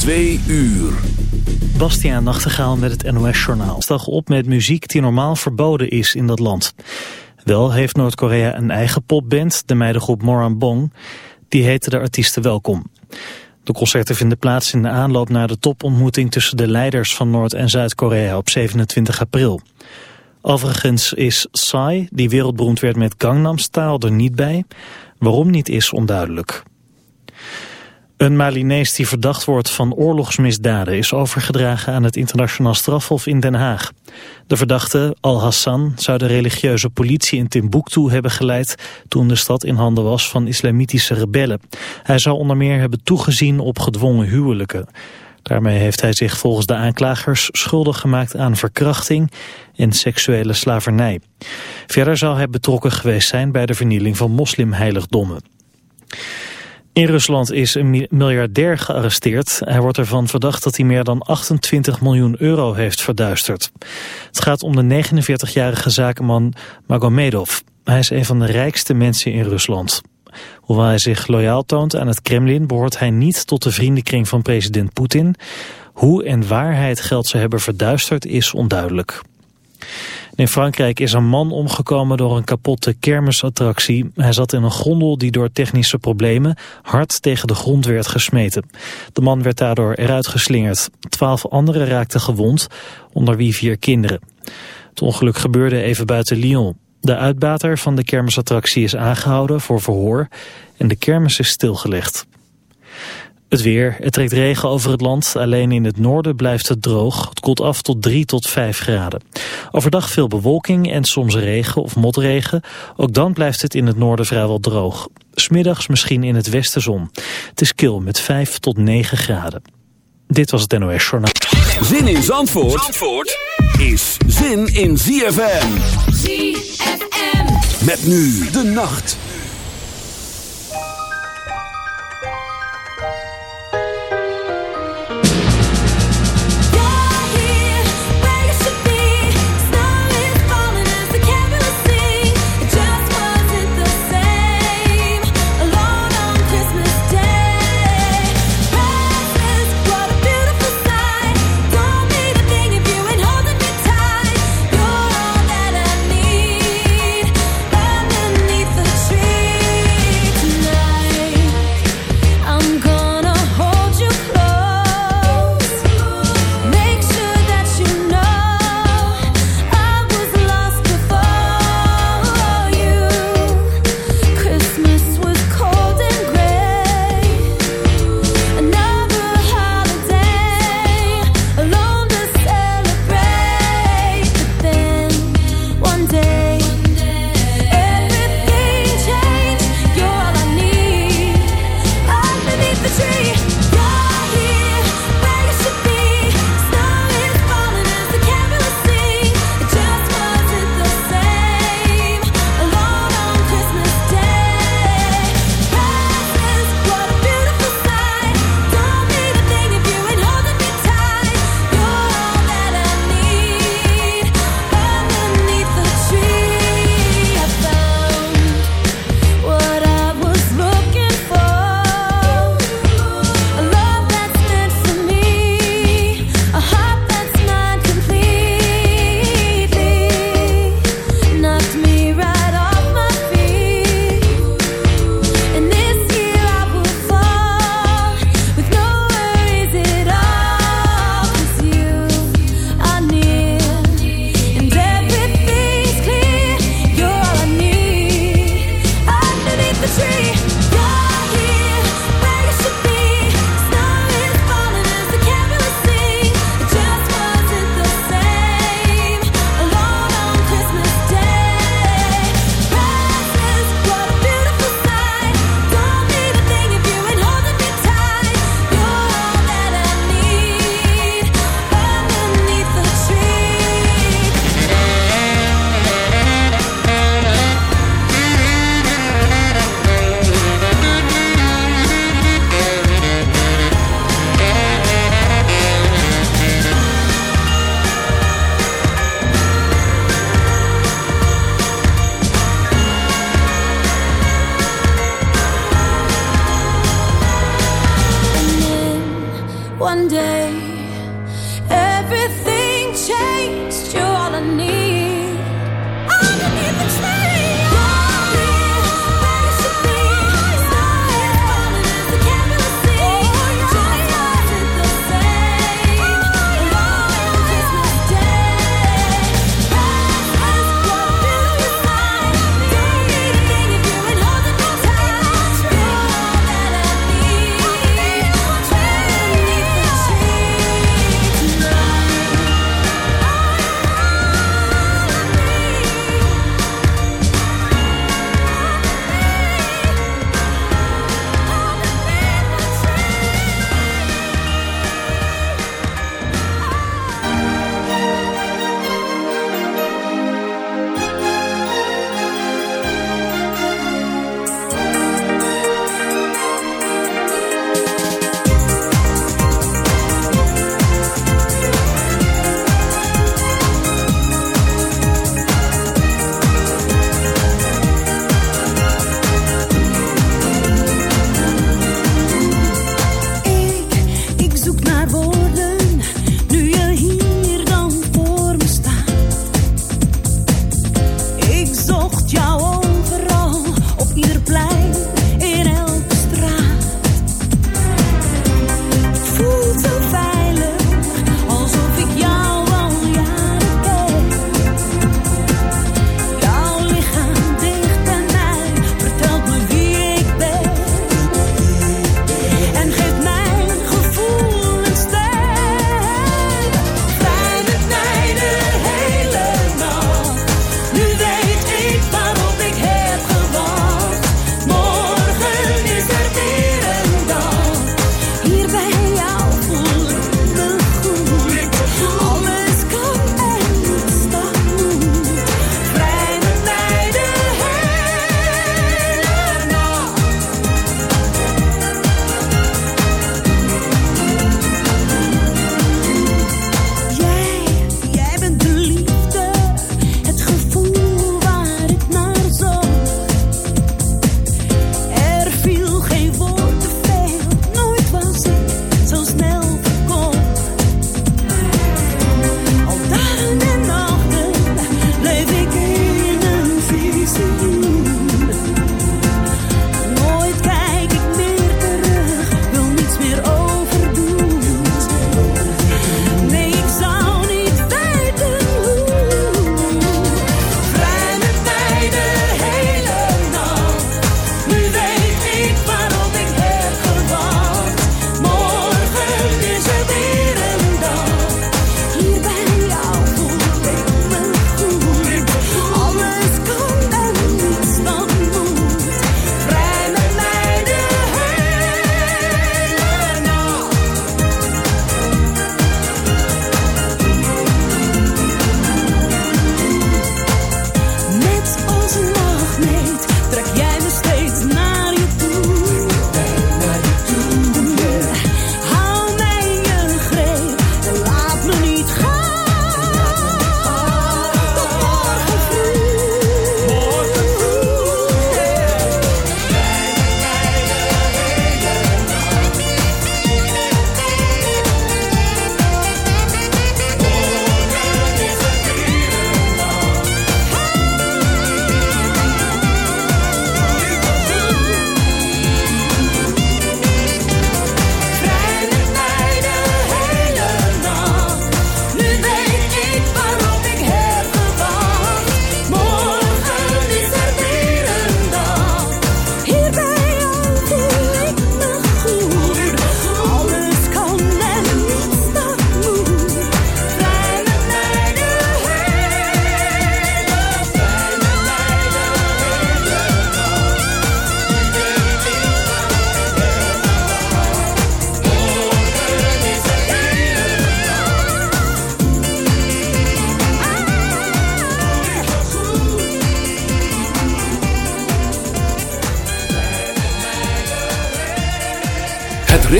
Twee uur. Bastiaan Nachtegaal met het NOS-journaal. Stag op met muziek die normaal verboden is in dat land. Wel heeft Noord-Korea een eigen popband, de meidengroep Morambong. Die heette de artiesten welkom. De concerten vinden plaats in de aanloop naar de topontmoeting... tussen de leiders van Noord- en Zuid-Korea op 27 april. Overigens is Psy, die wereldberoemd werd met Gangnam Style, er niet bij. Waarom niet is onduidelijk. Een Malinees die verdacht wordt van oorlogsmisdaden is overgedragen aan het internationaal strafhof in Den Haag. De verdachte, Al-Hassan, zou de religieuze politie in Timbuktu hebben geleid toen de stad in handen was van islamitische rebellen. Hij zou onder meer hebben toegezien op gedwongen huwelijken. Daarmee heeft hij zich volgens de aanklagers schuldig gemaakt aan verkrachting en seksuele slavernij. Verder zou hij betrokken geweest zijn bij de vernieling van moslimheiligdommen. In Rusland is een miljardair gearresteerd. Hij wordt ervan verdacht dat hij meer dan 28 miljoen euro heeft verduisterd. Het gaat om de 49-jarige zakenman Magomedov. Hij is een van de rijkste mensen in Rusland. Hoewel hij zich loyaal toont aan het Kremlin... behoort hij niet tot de vriendenkring van president Poetin. Hoe en waar hij het geld zou hebben verduisterd is onduidelijk. In Frankrijk is een man omgekomen door een kapotte kermisattractie. Hij zat in een gondel die door technische problemen hard tegen de grond werd gesmeten. De man werd daardoor eruit geslingerd. Twaalf anderen raakten gewond, onder wie vier kinderen. Het ongeluk gebeurde even buiten Lyon. De uitbater van de kermisattractie is aangehouden voor verhoor en de kermis is stilgelegd. Het weer. Het trekt regen over het land. Alleen in het noorden blijft het droog. Het koelt af tot 3 tot 5 graden. Overdag veel bewolking en soms regen of motregen. Ook dan blijft het in het noorden vrijwel droog. Smiddags misschien in het westen zon. Het is kil met 5 tot 9 graden. Dit was het NOS Journaal. Zin in Zandvoort, Zandvoort is zin in ZFM. ZFM. Met nu de nacht.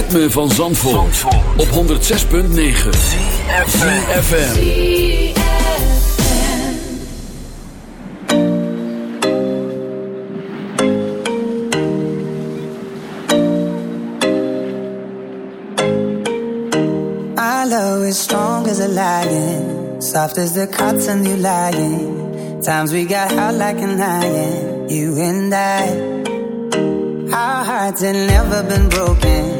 ritme van Zandvoort, Zandvoort. op 106.9 CFFM Our love is strong as a lion Soft as the cotton you lying. Times we got hot like an lion You and I. Our hearts had never been broken.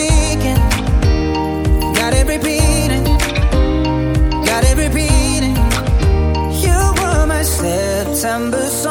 September song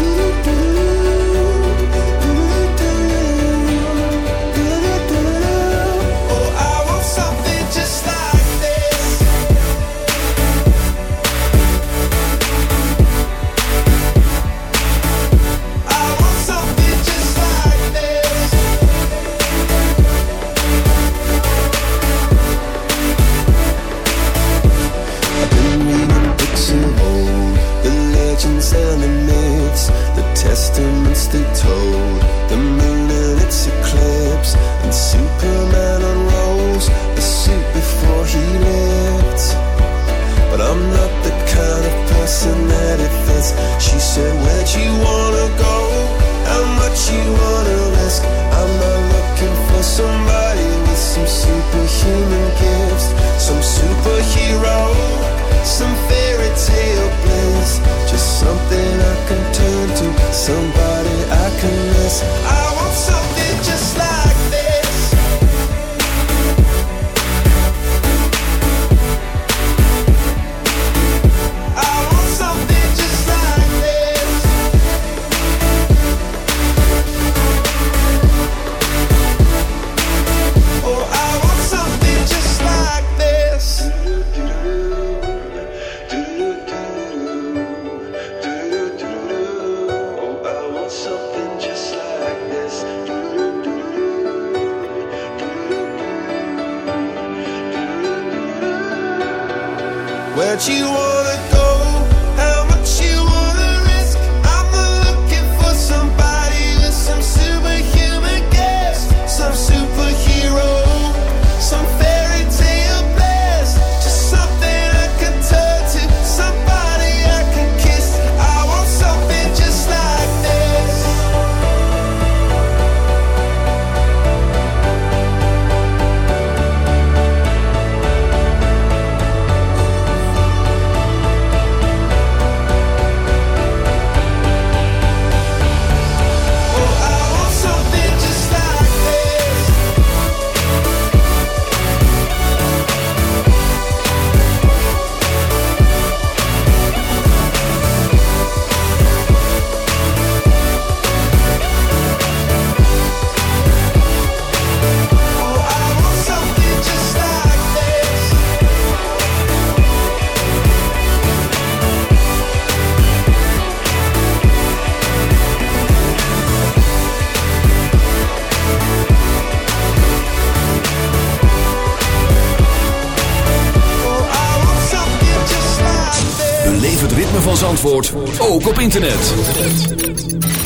Zandvoort ook op internet.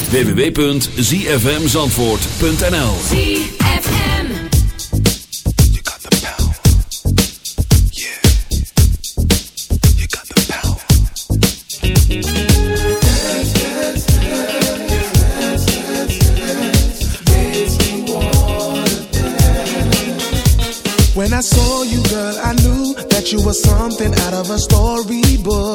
www.zfmzandvoort.nl When I saw you girl I knew that you were something out of a storybook.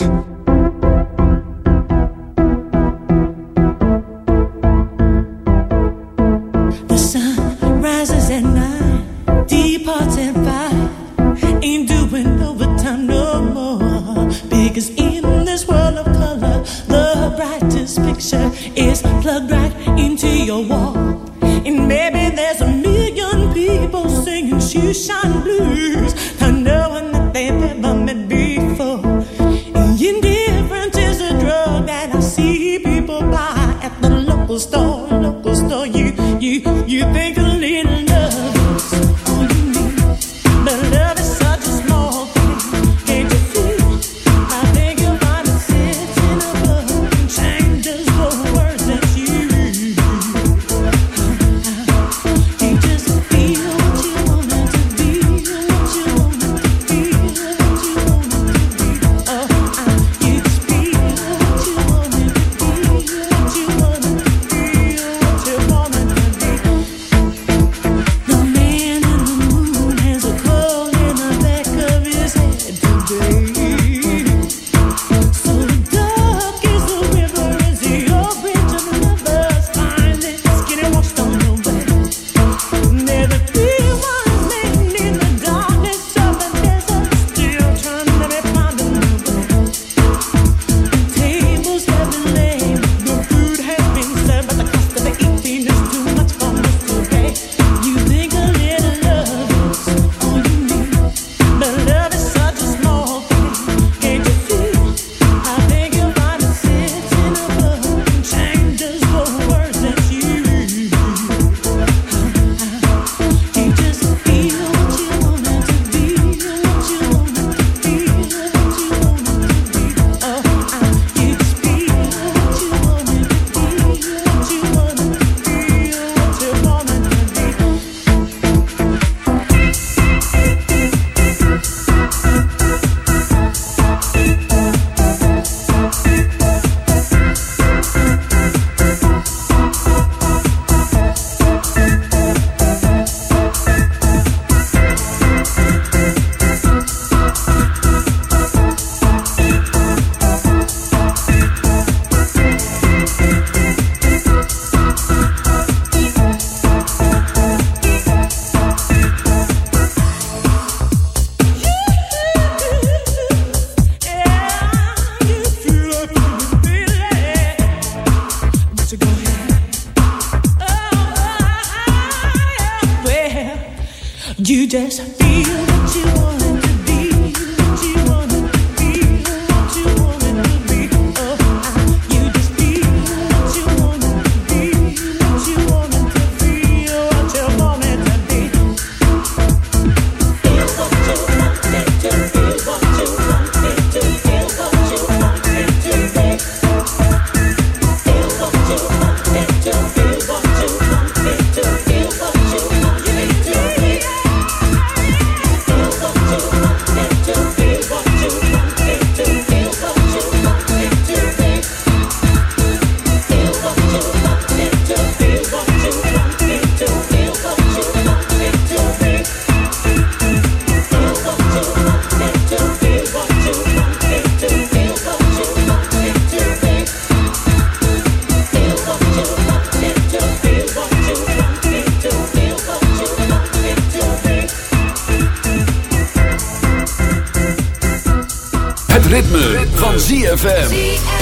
Mix. Van ZFM.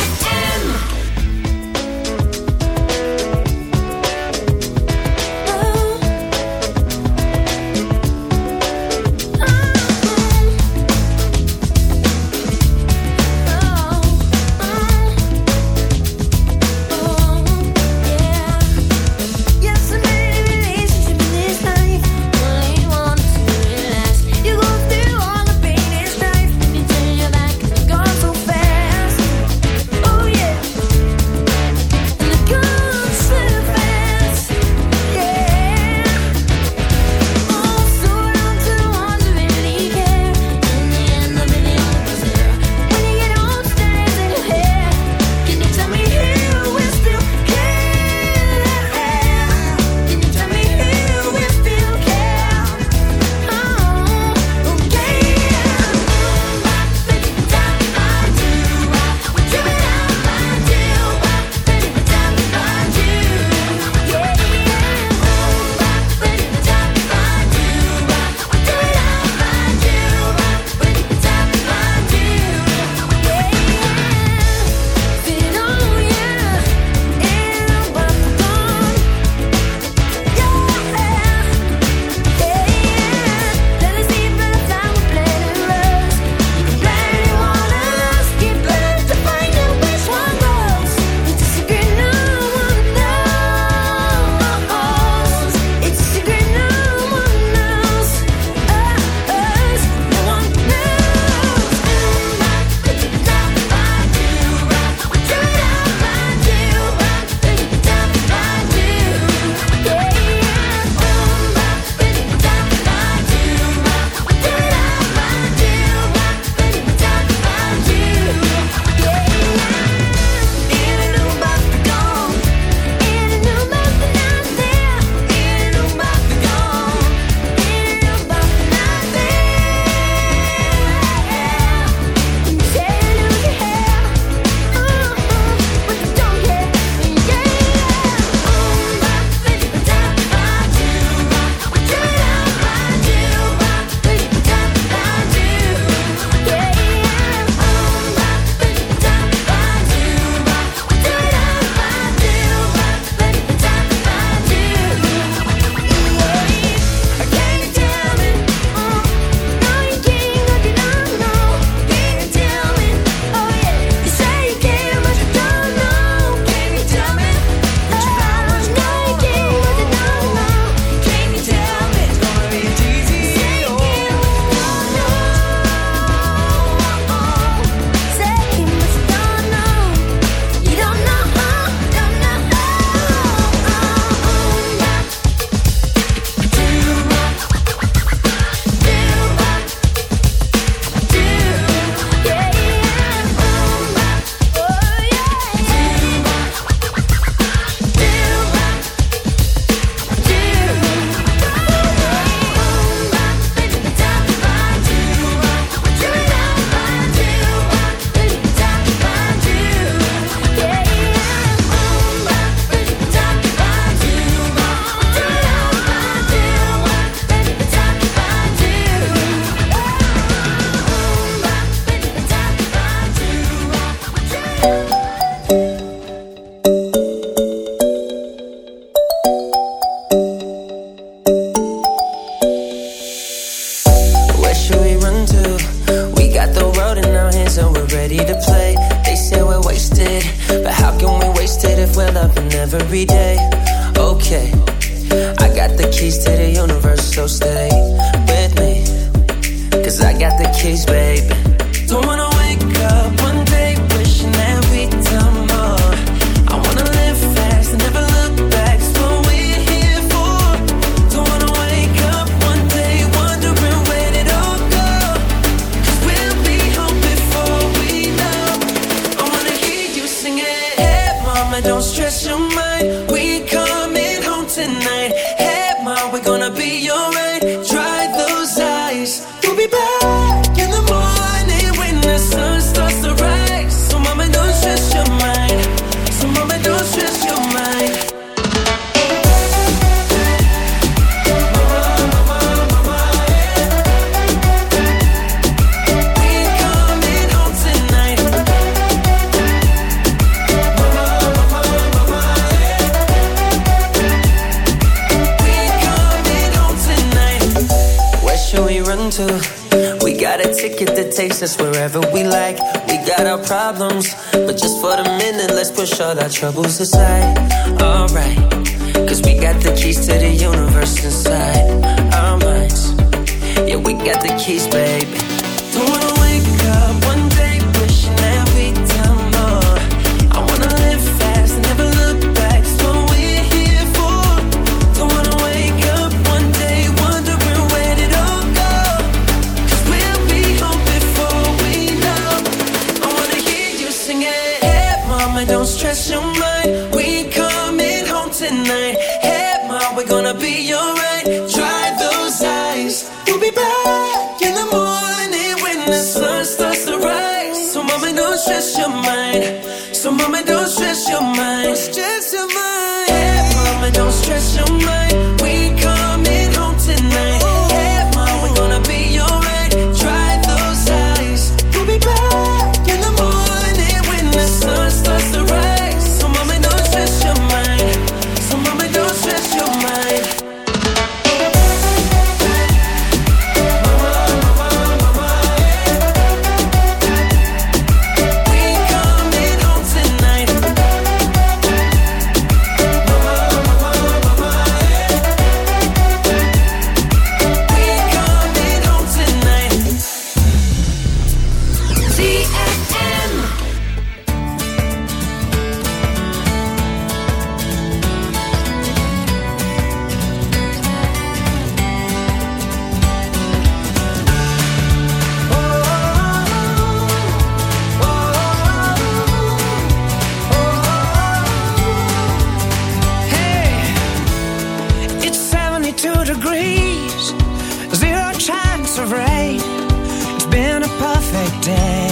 Day.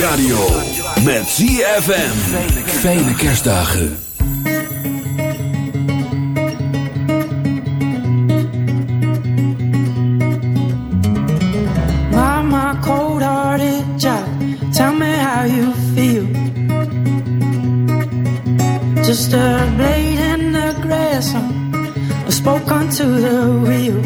radio. Met ZFM. Vele kerstdagen. Mama, cold-hearted child. Tell me how you feel. Just a blade in the grass. I spoke onto the wheel.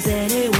does anyone